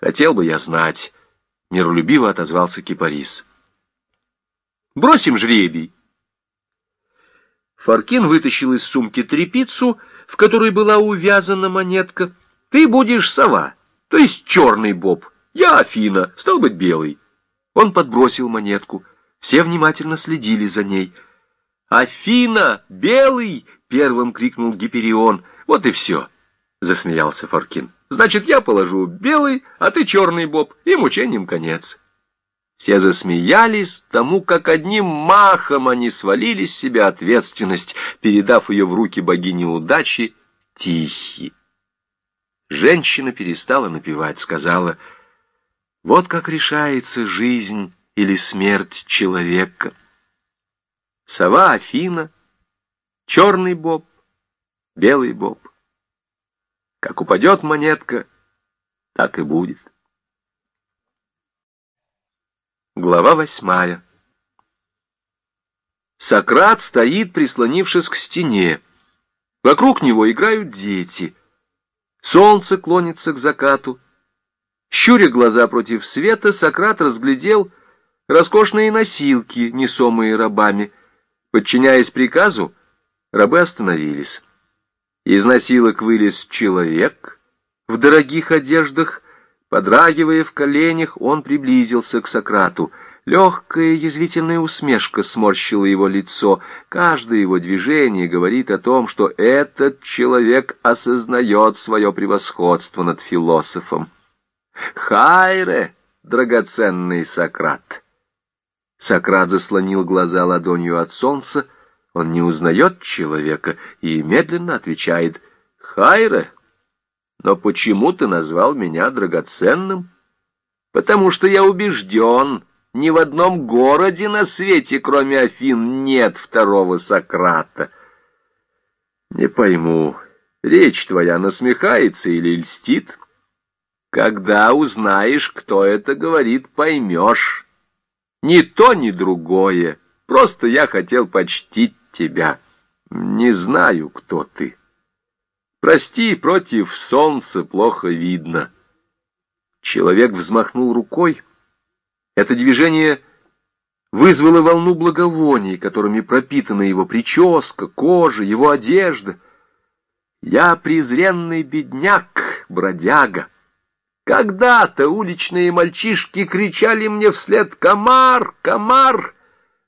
Хотел бы я знать, миролюбиво отозвался Кипарис. Бросим жребий. Фаркин вытащил из сумки трепицу, в которой была увязана монетка. Ты будешь сова, то есть черный боб. Я Афина, стал быть, белый. Он подбросил монетку. Все внимательно следили за ней. «Афина! Белый!» — первым крикнул Гиперион. «Вот и все!» — засмеялся Фаркин. «Значит, я положу белый, а ты черный, Боб, и мучением конец». Все засмеялись тому, как одним махом они свалили с себя ответственность, передав ее в руки богини удачи Тихи. Женщина перестала напевать, сказала, «Вот как решается жизнь или смерть человека». Сова Афина, черный боб, белый боб. Как упадет монетка, так и будет. Глава восьмая. Сократ стоит, прислонившись к стене. Вокруг него играют дети. Солнце клонится к закату. Щуря глаза против света, Сократ разглядел роскошные носилки, несомые рабами. Подчиняясь приказу, рабы остановились. Из носилок вылез человек в дорогих одеждах, Подрагивая в коленях, он приблизился к Сократу. Легкая язвительная усмешка сморщила его лицо. Каждое его движение говорит о том, что этот человек осознает свое превосходство над философом. «Хайре, драгоценный Сократ!» Сократ заслонил глаза ладонью от солнца. Он не узнает человека и медленно отвечает «Хайре!» Но почему ты назвал меня драгоценным? Потому что я убежден, ни в одном городе на свете, кроме Афин, нет второго Сократа. Не пойму, речь твоя насмехается или льстит? Когда узнаешь, кто это говорит, поймешь. Ни то, ни другое. Просто я хотел почтить тебя. Не знаю, кто ты. Прости, против солнца плохо видно. Человек взмахнул рукой. Это движение вызвало волну благовоний, которыми пропитана его прическа, кожа, его одежда. Я презренный бедняк, бродяга. Когда-то уличные мальчишки кричали мне вслед «Комар! Комар!»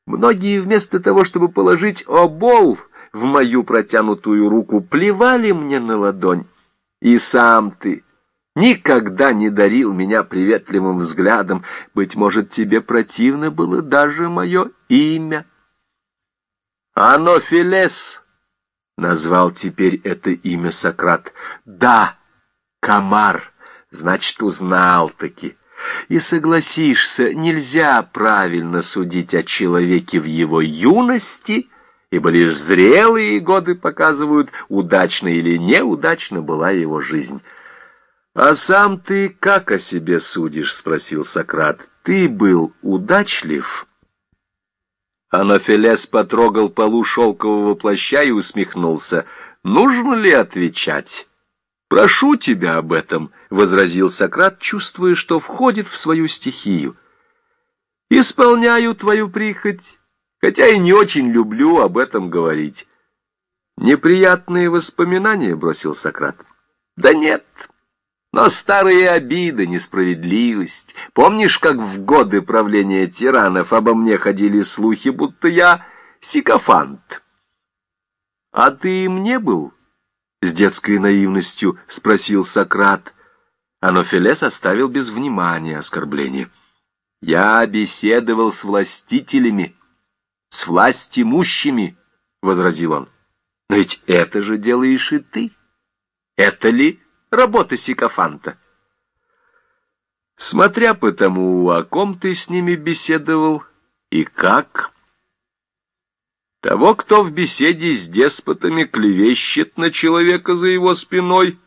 Многие вместо того, чтобы положить обол, в мою протянутую руку, плевали мне на ладонь. И сам ты никогда не дарил меня приветливым взглядом. Быть может, тебе противно было даже мое имя. Анофилес назвал теперь это имя Сократ. Да, комар, значит, узнал-таки. И согласишься, нельзя правильно судить о человеке в его юности ибо лишь зрелые годы показывают, удачно или неудачно была его жизнь. «А сам ты как о себе судишь?» — спросил Сократ. «Ты был удачлив?» Анафелес потрогал полу шелкового плаща и усмехнулся. «Нужно ли отвечать?» «Прошу тебя об этом», — возразил Сократ, чувствуя, что входит в свою стихию. «Исполняю твою прихоть» хотя и не очень люблю об этом говорить. Неприятные воспоминания, бросил Сократ. Да нет, но старые обиды, несправедливость. Помнишь, как в годы правления тиранов обо мне ходили слухи, будто я сикофант? А ты им не был? С детской наивностью спросил Сократ. Анофилес оставил без внимания оскорбление. Я беседовал с властителями, с властимущими, — возразил он. Но ведь это же делаешь и ты. Это ли работа сикофанта? Смотря по тому, о ком ты с ними беседовал и как... Того, кто в беседе с деспотами клевещет на человека за его спиной,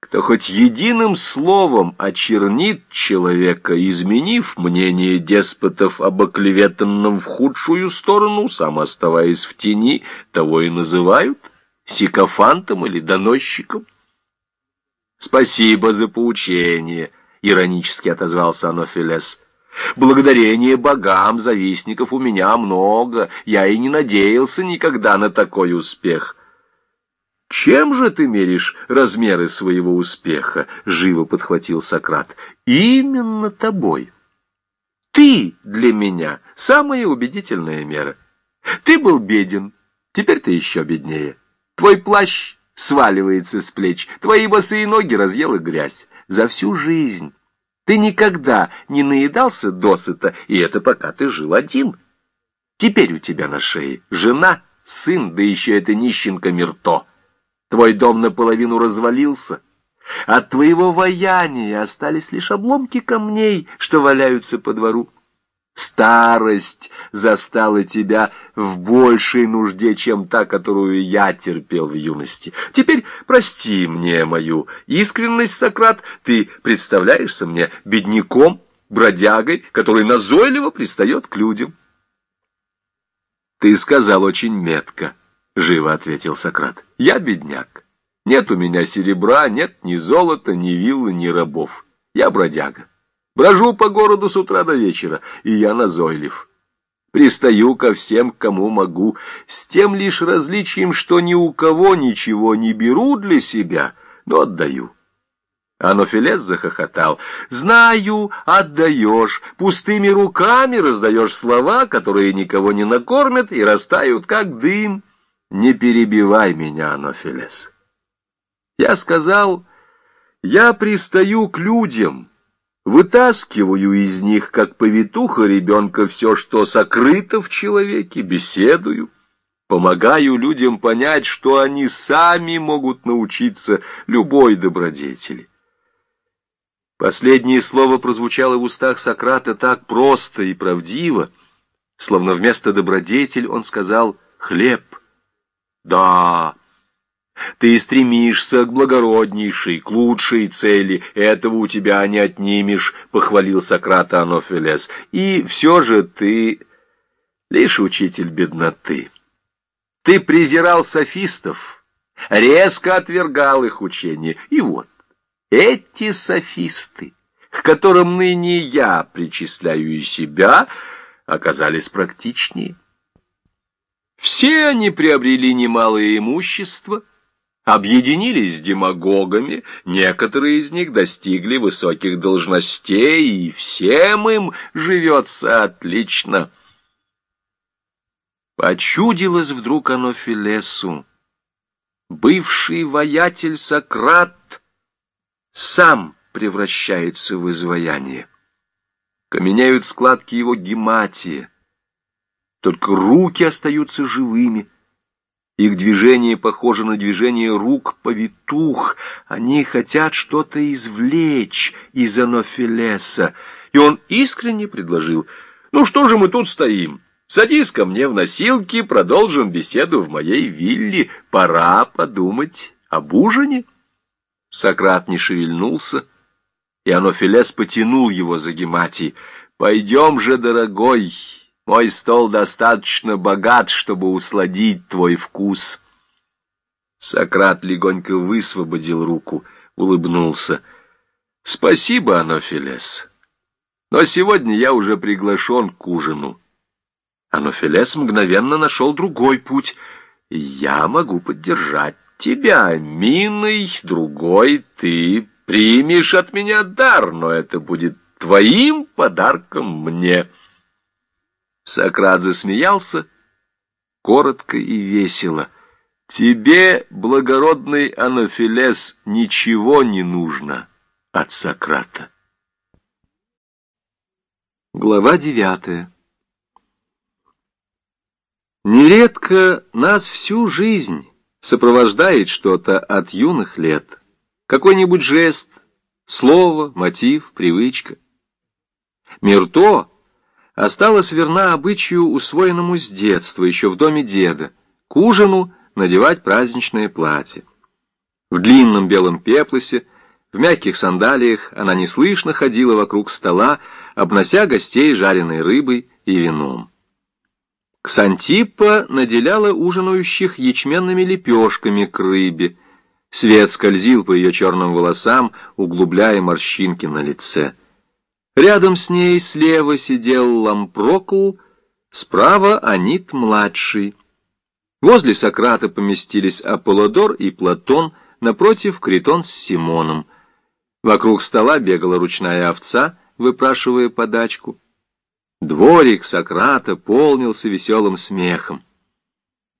кто хоть единым словом очернит человека, изменив мнение деспотов об оклеветанном в худшую сторону, сам оставаясь в тени, того и называют сикофантом или доносчиком. Спасибо за поучение. — иронически отозвался Анофилес. «Благодарение богам завистников у меня много. Я и не надеялся никогда на такой успех». «Чем же ты меришь размеры своего успеха?» — живо подхватил Сократ. «Именно тобой. Ты для меня самая убедительная мера. Ты был беден, теперь ты еще беднее. Твой плащ сваливается с плеч, твои босые ноги разъела грязь. За всю жизнь ты никогда не наедался досыта, и это пока ты жил один. Теперь у тебя на шее жена, сын, да еще это нищенка Мирто. Твой дом наполовину развалился. От твоего ваяния остались лишь обломки камней, что валяются по двору. Старость застала тебя в большей нужде, чем та, которую я терпел в юности. Теперь прости мне мою искренность, Сократ, ты представляешься мне бедняком, бродягой, который назойливо пристает к людям. Ты сказал очень метко, — живо ответил Сократ. Я бедняк. Нет у меня серебра, нет ни золота, ни виллы, ни рабов. Я бродяга. Брожу по городу с утра до вечера, и я назойлив. Пристаю ко всем, кому могу, с тем лишь различием, что ни у кого ничего не беру для себя, но отдаю. Анофилес захохотал. «Знаю, отдаешь, пустыми руками раздаешь слова, которые никого не накормят и растают, как дым. Не перебивай меня, Анофилес. Я сказал, я пристаю к людям». Вытаскиваю из них, как повитуха ребенка, все, что сокрыто в человеке, беседую. Помогаю людям понять, что они сами могут научиться любой добродетели. Последнее слово прозвучало в устах Сократа так просто и правдиво, словно вместо добродетель он сказал «хлеб». Да, ты стремишься к благороднейшей, к лучшей цели. Этого у тебя не отнимешь, — похвалил Сократа Анофилес. И все же ты лишь учитель бедноты. Ты презирал софистов, резко отвергал их учение. И вот, эти софисты, к которым ныне я причисляю и себя, оказались практичнее. Все они приобрели немалое имущество — объединились с демагогами, некоторые из них достигли высоких должностей, и всем им живется отлично. Почудилось вдруг оно Филесу. Бывший воятель Сократ сам превращается в изваяние. Каменяют складки его гематия. Только руки остаются живыми — их движение похоже на движение рук повитух. Они хотят что-то извлечь из Анофилеса. И он искренне предложил, «Ну что же мы тут стоим? Садись ко мне в носилки, продолжим беседу в моей вилле. Пора подумать об ужине». Сократ не шевельнулся, и Анофилес потянул его за гематий. «Пойдем же, дорогой!» Мой стол достаточно богат, чтобы усладить твой вкус. Сократ легонько высвободил руку, улыбнулся. Спасибо, Анофилес. Но сегодня я уже приглашен к ужину. Анофилес мгновенно нашел другой путь. Я могу поддержать тебя, миной, другой ты примешь от меня дар, но это будет твоим подарком мне. Сократ засмеялся, коротко и весело. «Тебе, благородный Анафилес, ничего не нужно от Сократа». Глава девятая Нередко нас всю жизнь сопровождает что-то от юных лет. Какой-нибудь жест, слово, мотив, привычка. Мирто осталась верна обычаю, усвоенному с детства, еще в доме деда, к ужину надевать праздничное платье. В длинном белом пеплосе, в мягких сандалиях она неслышно ходила вокруг стола, обнося гостей жареной рыбой и вином. Ксантиппа наделяла ужинающих ячменными лепешками к рыбе, Свет скользил по ее черным волосам, углубляя морщинки на лице. Рядом с ней слева сидел Лампрокл, справа Анит-младший. Возле Сократа поместились Аполлодор и Платон, напротив Критон с Симоном. Вокруг стола бегала ручная овца, выпрашивая подачку. Дворик Сократа полнился веселым смехом.